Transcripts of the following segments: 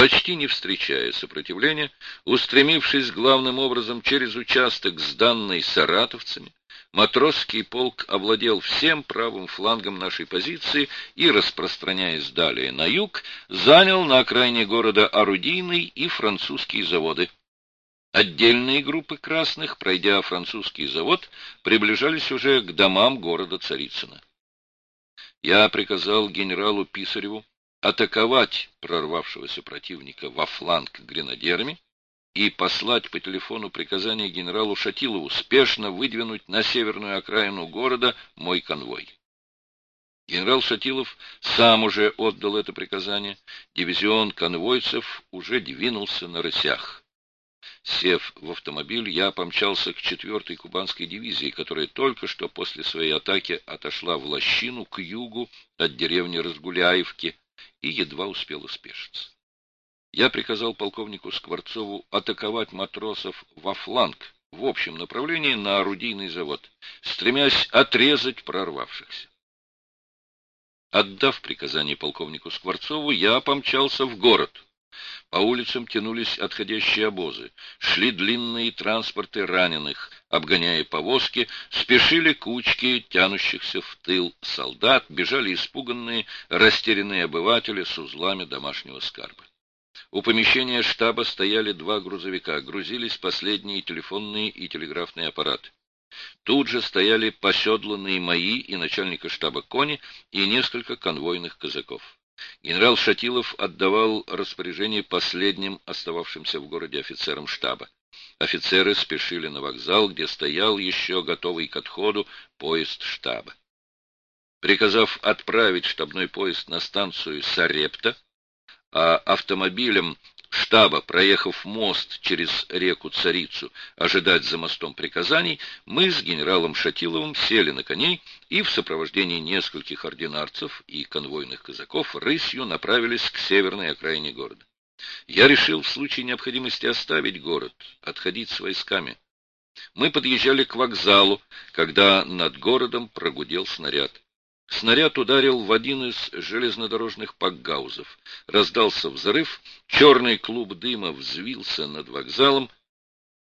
почти не встречая сопротивления, устремившись главным образом через участок, сданный саратовцами, матросский полк овладел всем правым флангом нашей позиции и, распространяясь далее на юг, занял на окраине города орудийный и французские заводы. Отдельные группы красных, пройдя французский завод, приближались уже к домам города Царицына. Я приказал генералу Писареву атаковать прорвавшегося противника во фланг гренадерами и послать по телефону приказание генералу Шатилову спешно выдвинуть на северную окраину города мой конвой. Генерал Шатилов сам уже отдал это приказание. Дивизион конвойцев уже двинулся на рысях. Сев в автомобиль, я помчался к четвертой кубанской дивизии, которая только что после своей атаки отошла в лощину к югу от деревни Разгуляевки, и едва успел успешиться. Я приказал полковнику Скворцову атаковать матросов во фланг, в общем направлении на орудийный завод, стремясь отрезать прорвавшихся. Отдав приказание полковнику Скворцову, я помчался в город. По улицам тянулись отходящие обозы, шли длинные транспорты раненых, обгоняя повозки, спешили кучки тянущихся в тыл солдат, бежали испуганные, растерянные обыватели с узлами домашнего скарба. У помещения штаба стояли два грузовика, грузились последние телефонные и телеграфные аппараты. Тут же стояли поседланные мои и начальника штаба кони и несколько конвойных казаков. Генерал Шатилов отдавал распоряжение последним остававшимся в городе офицерам штаба. Офицеры спешили на вокзал, где стоял еще готовый к отходу поезд штаба. Приказав отправить штабной поезд на станцию Сарепта, а автомобилем штаба, проехав мост через реку Царицу, ожидать за мостом приказаний, мы с генералом Шатиловым сели на коней и в сопровождении нескольких ординарцев и конвойных казаков рысью направились к северной окраине города. Я решил в случае необходимости оставить город, отходить с войсками. Мы подъезжали к вокзалу, когда над городом прогудел снаряд. Снаряд ударил в один из железнодорожных пакгаузов. Раздался взрыв, черный клуб дыма взвился над вокзалом.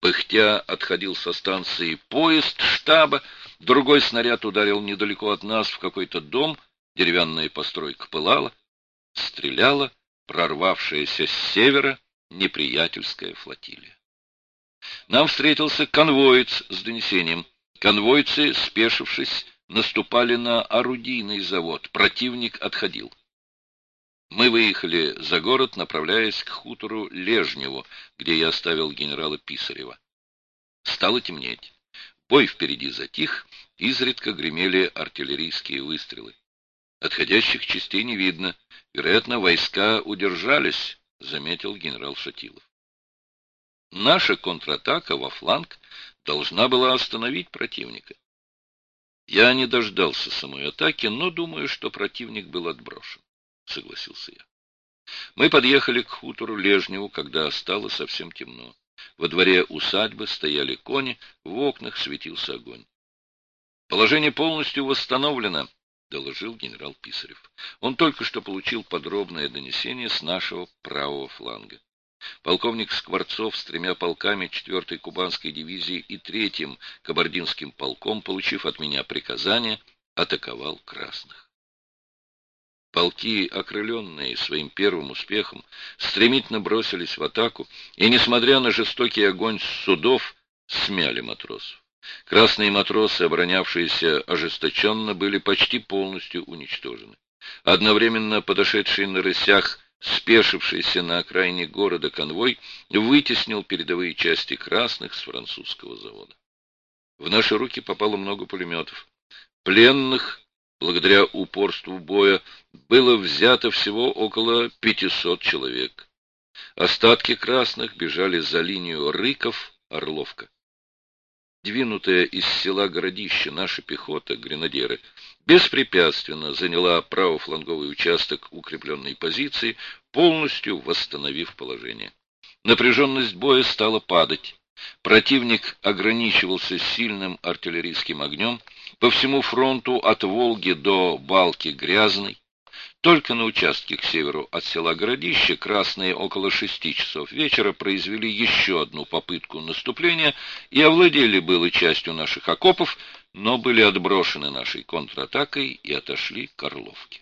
Пыхтя отходил со станции поезд штаба. Другой снаряд ударил недалеко от нас в какой-то дом. Деревянная постройка пылала. Стреляла прорвавшаяся с севера неприятельская флотилия. Нам встретился конвоец с донесением. Конвойцы, спешившись, наступали на орудийный завод, противник отходил. Мы выехали за город, направляясь к хутору Лежневу, где я оставил генерала Писарева. Стало темнеть. Бой впереди затих, изредка гремели артиллерийские выстрелы. Отходящих частей не видно. Вероятно, войска удержались, заметил генерал Шатилов. Наша контратака во фланг должна была остановить противника. Я не дождался самой атаки, но думаю, что противник был отброшен, — согласился я. Мы подъехали к хутору Лежневу, когда стало совсем темно. Во дворе усадьбы стояли кони, в окнах светился огонь. Положение полностью восстановлено, — доложил генерал Писарев. Он только что получил подробное донесение с нашего правого фланга. Полковник Скворцов с тремя полками 4-й Кубанской дивизии и третьим Кабардинским полком, получив от меня приказание, атаковал красных. Полки, окрыленные своим первым успехом, стремительно бросились в атаку и, несмотря на жестокий огонь с судов, смяли матросов. Красные матросы, оборонявшиеся ожесточенно, были почти полностью уничтожены. Одновременно подошедший на рысях спешившийся на окраине города конвой вытеснил передовые части красных с французского завода. В наши руки попало много пулеметов. Пленных, благодаря упорству боя, было взято всего около 500 человек. Остатки красных бежали за линию Рыков, Орловка. Двинутая из села городище наша пехота, гренадеры, беспрепятственно заняла правофланговый участок укрепленной позиции, полностью восстановив положение. Напряженность боя стала падать. Противник ограничивался сильным артиллерийским огнем. По всему фронту от Волги до Балки Грязной Только на участке к северу от села Городище красные около шести часов вечера произвели еще одну попытку наступления и овладели было частью наших окопов, но были отброшены нашей контратакой и отошли к Орловке.